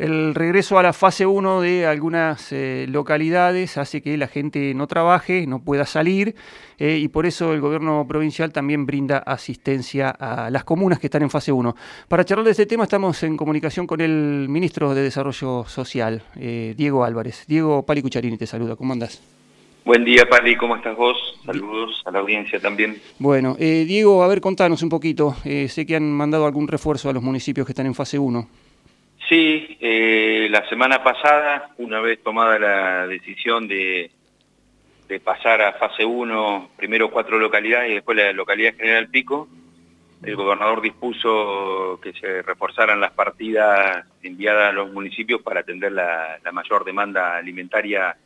El regreso a la fase 1 de algunas eh, localidades hace que la gente no trabaje, no pueda salir eh, y por eso el gobierno provincial también brinda asistencia a las comunas que están en fase 1. Para charlar de este tema estamos en comunicación con el ministro de Desarrollo Social, eh, Diego Álvarez. Diego Pali Cucharini te saluda, ¿cómo andás? Buen día, Pali, ¿cómo estás vos? Saludos a la audiencia también. Bueno, Diego, a ver, contanos un poquito. sé que han mandado algún refuerzo a los municipios que están en fase 1. Sí, eh, la semana pasada, una vez tomada la decisión de, pasar a fase 1, primero cuatro localidades y después la localidad General Pico, el gobernador dispuso que se reforzaran las partidas enviadas a los municipios para atender la, mayor demanda alimentaria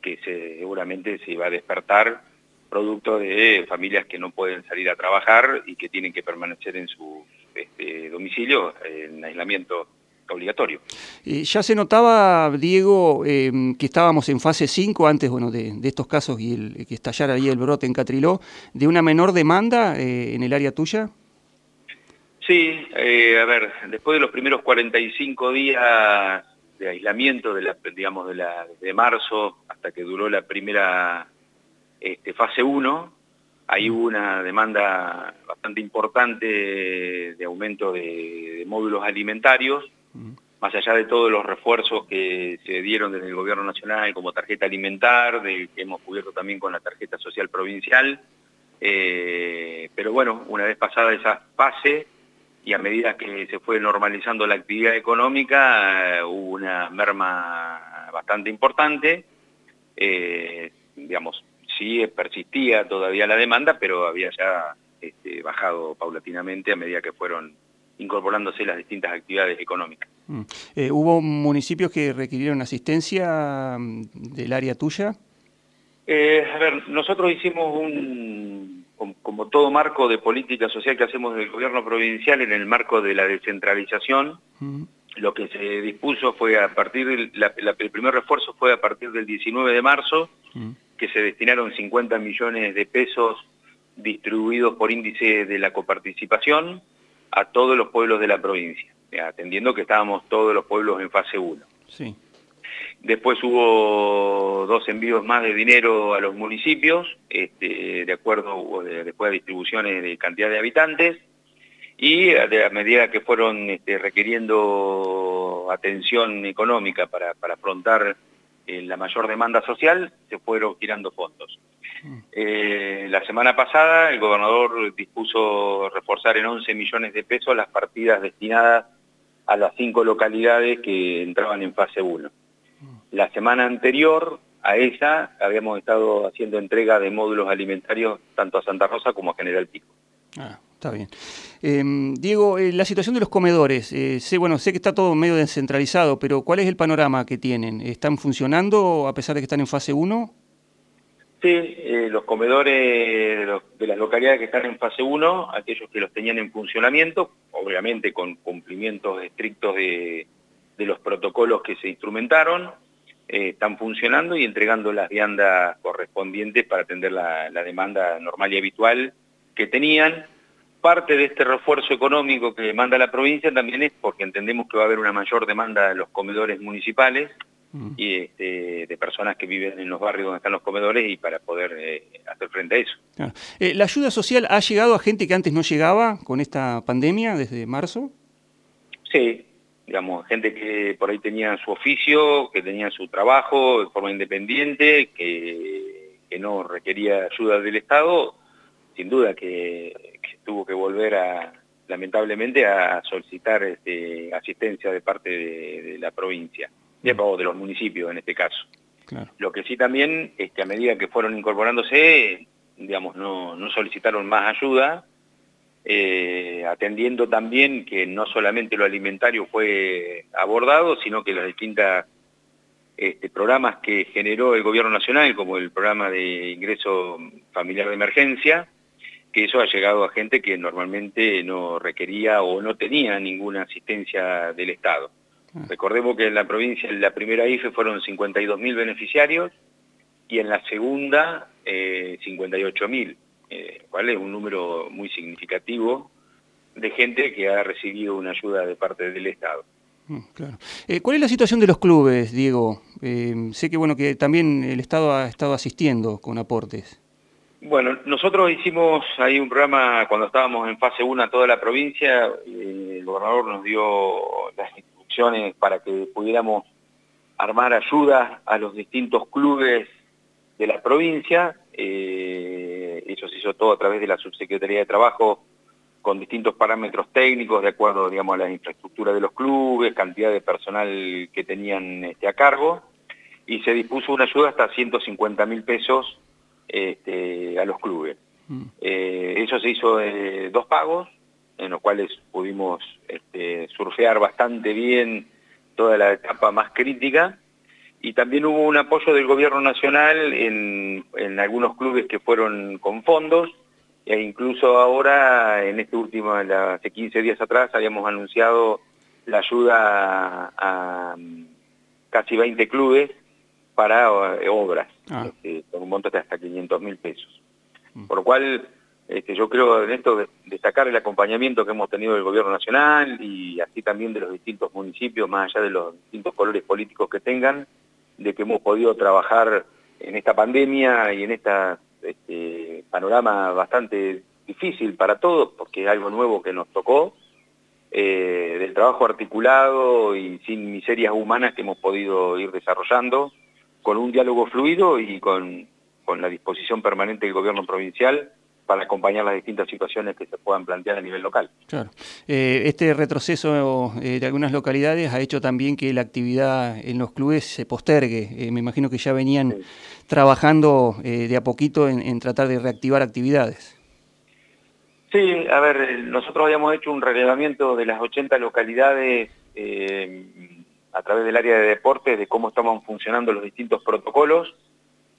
que seguramente se va a despertar producto de familias que no pueden salir a trabajar y que tienen que permanecer en su este, domicilio en aislamiento obligatorio. Eh, ya se notaba, Diego, em, que estábamos en fase 5 antes bueno, de, estos casos y el, que estallara ahí el brote en Catriló, de una menor demanda eh, en el área tuya. Sí, eh, a ver, después de los primeros 45 días de aislamiento, de la, digamos, de, la, de marzo hasta que duró la primera este, fase 1, hay mm. una demanda bastante importante de aumento de módulos alimentarios, más allá de todos los refuerzos que se dieron desde el gobierno nacional como tarjeta alimentar, de, que hemos cubierto también con la tarjeta social provincial, eh, pero bueno, una vez pasada esa fase y a medida que se fue normalizando la actividad económica, hubo una merma bastante importante, eh, digamos, sí persistía todavía la demanda, pero había ya este, bajado paulatinamente a medida que fueron incorporándose las distintas actividades económicas. Mm. Eh, ¿Hubo municipios que requirieron asistencia mm, del área tuya? Eh, a ver, nosotros hicimos un, como, todo marco de política social que hacemos del gobierno provincial en el marco de la descentralización, mm. lo que se dispuso fue a partir, del, el primer refuerzo fue a partir del 19 de marzo, que se destinaron 50 millones de pesos distribuidos por índice de la coparticipación, a todos los pueblos de la provincia, atendiendo que estábamos todos los pueblos en fase 1. Sí. Después hubo dos envíos más de dinero a los municipios, este, de acuerdo, después de distribuciones de cantidad de habitantes, y a, medida que fueron este, requiriendo atención económica para, para afrontar eh, la mayor demanda social, se fueron girando fondos. Eh, la semana pasada el gobernador dispuso reforzar en 11 millones de pesos las partidas destinadas a las cinco localidades que entraban en fase 1. La semana anterior a esa habíamos estado haciendo entrega de módulos alimentarios tanto a Santa Rosa como a General Pico. Ah, está bien. Em, Diego, eh, la situación de los comedores, eh, sé, bueno, sé que está todo medio descentralizado, pero ¿cuál es el panorama que tienen? ¿Están funcionando a pesar de que están en fase 1? Sí, eh, los comedores de, las localidades que están en fase 1, aquellos que los tenían en funcionamiento, obviamente con cumplimientos estrictos de, los protocolos que se instrumentaron, eh, están funcionando y entregando las viandas correspondientes para atender la, demanda normal y habitual que tenían. Parte de este refuerzo económico que manda la provincia también es porque entendemos que va a haber una mayor demanda de los comedores municipales, Mm. y este, de personas que viven en los barrios donde están los comedores y para poder eh, hacer frente a eso. Eh, ¿La ayuda social ha llegado a gente que antes no llegaba con esta pandemia desde marzo? Sí, digamos, gente que por ahí tenía su oficio, que tenía su trabajo de forma independiente, que, que no requería ayuda del Estado, sin duda que, tuvo que volver a, lamentablemente, a solicitar este, asistencia de parte de la provincia de, de los municipios en este caso. Lo que sí también es que a medida que fueron incorporándose, digamos, no, solicitaron más ayuda, eh, atendiendo también que no solamente lo alimentario fue abordado, sino que los distintos este, programas que generó el gobierno nacional, como el programa de ingreso familiar de emergencia, que eso ha llegado a gente que normalmente no requería o no tenía ninguna asistencia del Estado. Ah. Recordemos que en la provincia, en la primera IFE fueron 52.000 beneficiarios y en la segunda eh, 58.000, eh, ¿vale? Un número muy significativo de gente que ha recibido una ayuda de parte del Estado. Mm, claro. Eh, ¿Cuál es la situación de los clubes, Diego? Eh, sé que bueno que también el Estado ha estado asistiendo con aportes. Bueno, nosotros hicimos ahí un programa cuando estábamos en fase 1 a toda la provincia, eh, el gobernador nos dio las para que pudiéramos armar ayuda a los distintos clubes de la provincia, eso se hizo todo a través de la Subsecretaría de Trabajo con distintos parámetros técnicos de acuerdo digamos, a la infraestructura de los clubes, cantidad de personal que tenían este, a cargo, y se dispuso una ayuda hasta 150 mil pesos este, a los clubes. Mm. Eh, eso se hizo de dos pagos, en los cuales pudimos este, surfear bastante bien toda la etapa más crítica, y también hubo un apoyo del gobierno nacional en, en algunos clubes que fueron con fondos, e incluso ahora, en este último, hace 15 días atrás, habíamos anunciado la ayuda a, casi 20 clubes para eh, obras, ah. este, con un monto de hasta 500 mil pesos. Mm. Por lo cual, este, yo creo en esto destacar el acompañamiento que hemos tenido del gobierno nacional y así también de los distintos municipios, más allá de los distintos colores políticos que tengan, de que hemos podido trabajar en esta pandemia y en este, panorama bastante difícil para todos, porque es algo nuevo que nos tocó, eh, del trabajo articulado y sin miserias humanas que hemos podido ir desarrollando, con un diálogo fluido y con, con la disposición permanente del gobierno provincial para acompañar las distintas situaciones que se puedan plantear a nivel local. Claro. Eh, este retroceso eh, de algunas localidades ha hecho también que la actividad en los clubes se postergue. Eh, me imagino que ya venían trabajando de a poquito en, tratar de reactivar actividades. Sí, a ver, nosotros habíamos hecho un relevamiento de las 80 localidades a través del área de deportes de cómo estaban funcionando los distintos protocolos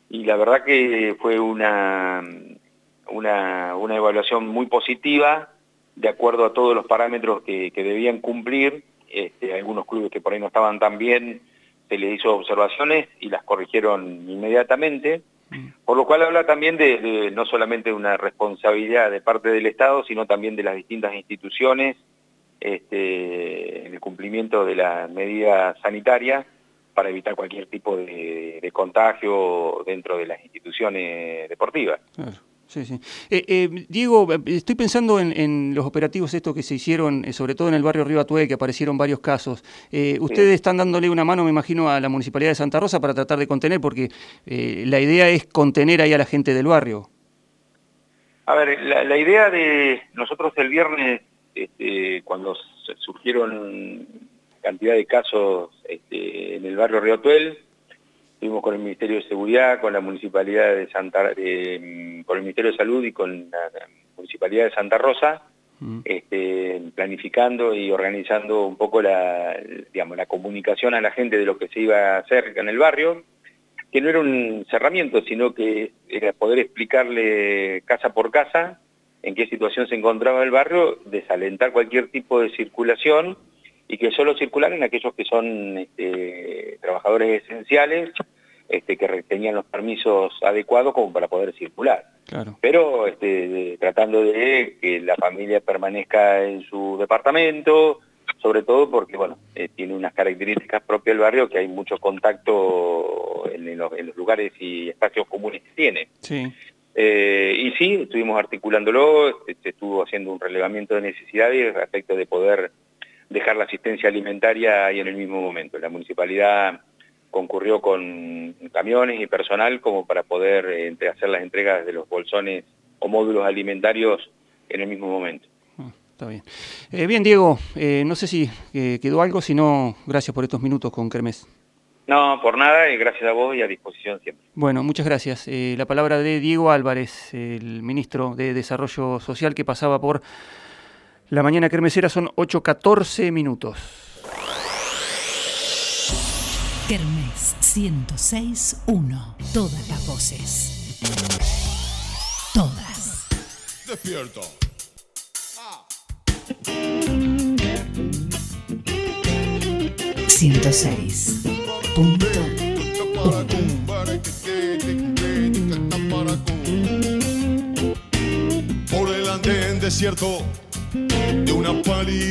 y la verdad que fue una una, una evaluación muy positiva de acuerdo a todos los parámetros que, debían cumplir. Este, algunos clubes que por ahí no estaban tan bien, se les hizo observaciones y las corrigieron inmediatamente, por lo cual habla también de, no solamente una responsabilidad de parte del Estado, sino también de las distintas instituciones este, en el cumplimiento de las medidas sanitarias para evitar cualquier tipo de, contagio dentro de las instituciones deportivas. Sí, sí. Eh, eh, Diego, estoy pensando en, los operativos estos que se hicieron, eh, sobre todo en el barrio Río Atué, que aparecieron varios casos. ustedes están dándole una mano, me imagino, a la Municipalidad de Santa Rosa para tratar de contener, porque la idea es contener ahí a la gente del barrio. A ver, la, idea de nosotros el viernes, este, cuando surgieron cantidad de casos este, en el barrio Río Atuel, Estuvimos con el Ministerio de Seguridad, con la Municipalidad de Santa, mm, con el Ministerio de Salud y con la Municipalidad de Santa Rosa, mm. este, planificando y organizando un poco la, digamos, la comunicación a la gente de lo que se iba a hacer en el barrio, que no era un cerramiento, sino que era poder explicarle casa por casa en qué situación se encontraba el barrio, desalentar cualquier tipo de circulación y que solo circularan aquellos que son este, trabajadores esenciales este, que tenían los permisos adecuados como para poder circular. Pero este, tratando de que la familia permanezca en su departamento, sobre todo porque bueno eh, tiene unas características propias del barrio que hay mucho contacto en, los, lugares y espacios comunes que tiene. Eh, y sí, estuvimos articulándolo, se estuvo haciendo un relevamiento de necesidades respecto de poder dejar la asistencia alimentaria ahí en el mismo momento. La municipalidad concurrió con camiones y personal como para poder eh, hacer las entregas de los bolsones o módulos alimentarios en el mismo momento. Ah, está bien. Eh, bien, Diego, eh, no sé si quedó algo, si no, gracias por estos minutos con Kermés. No, por nada, y gracias a vos y a disposición siempre. Bueno, muchas gracias. la palabra de Diego Álvarez, el ministro de Desarrollo Social que pasaba por la mañana kermesera, son 8.14 minutos. Kermés 106.1. Todas las voces. Todas. Despierto. Ah. 106. Punto. Por el andén desierto de una pálida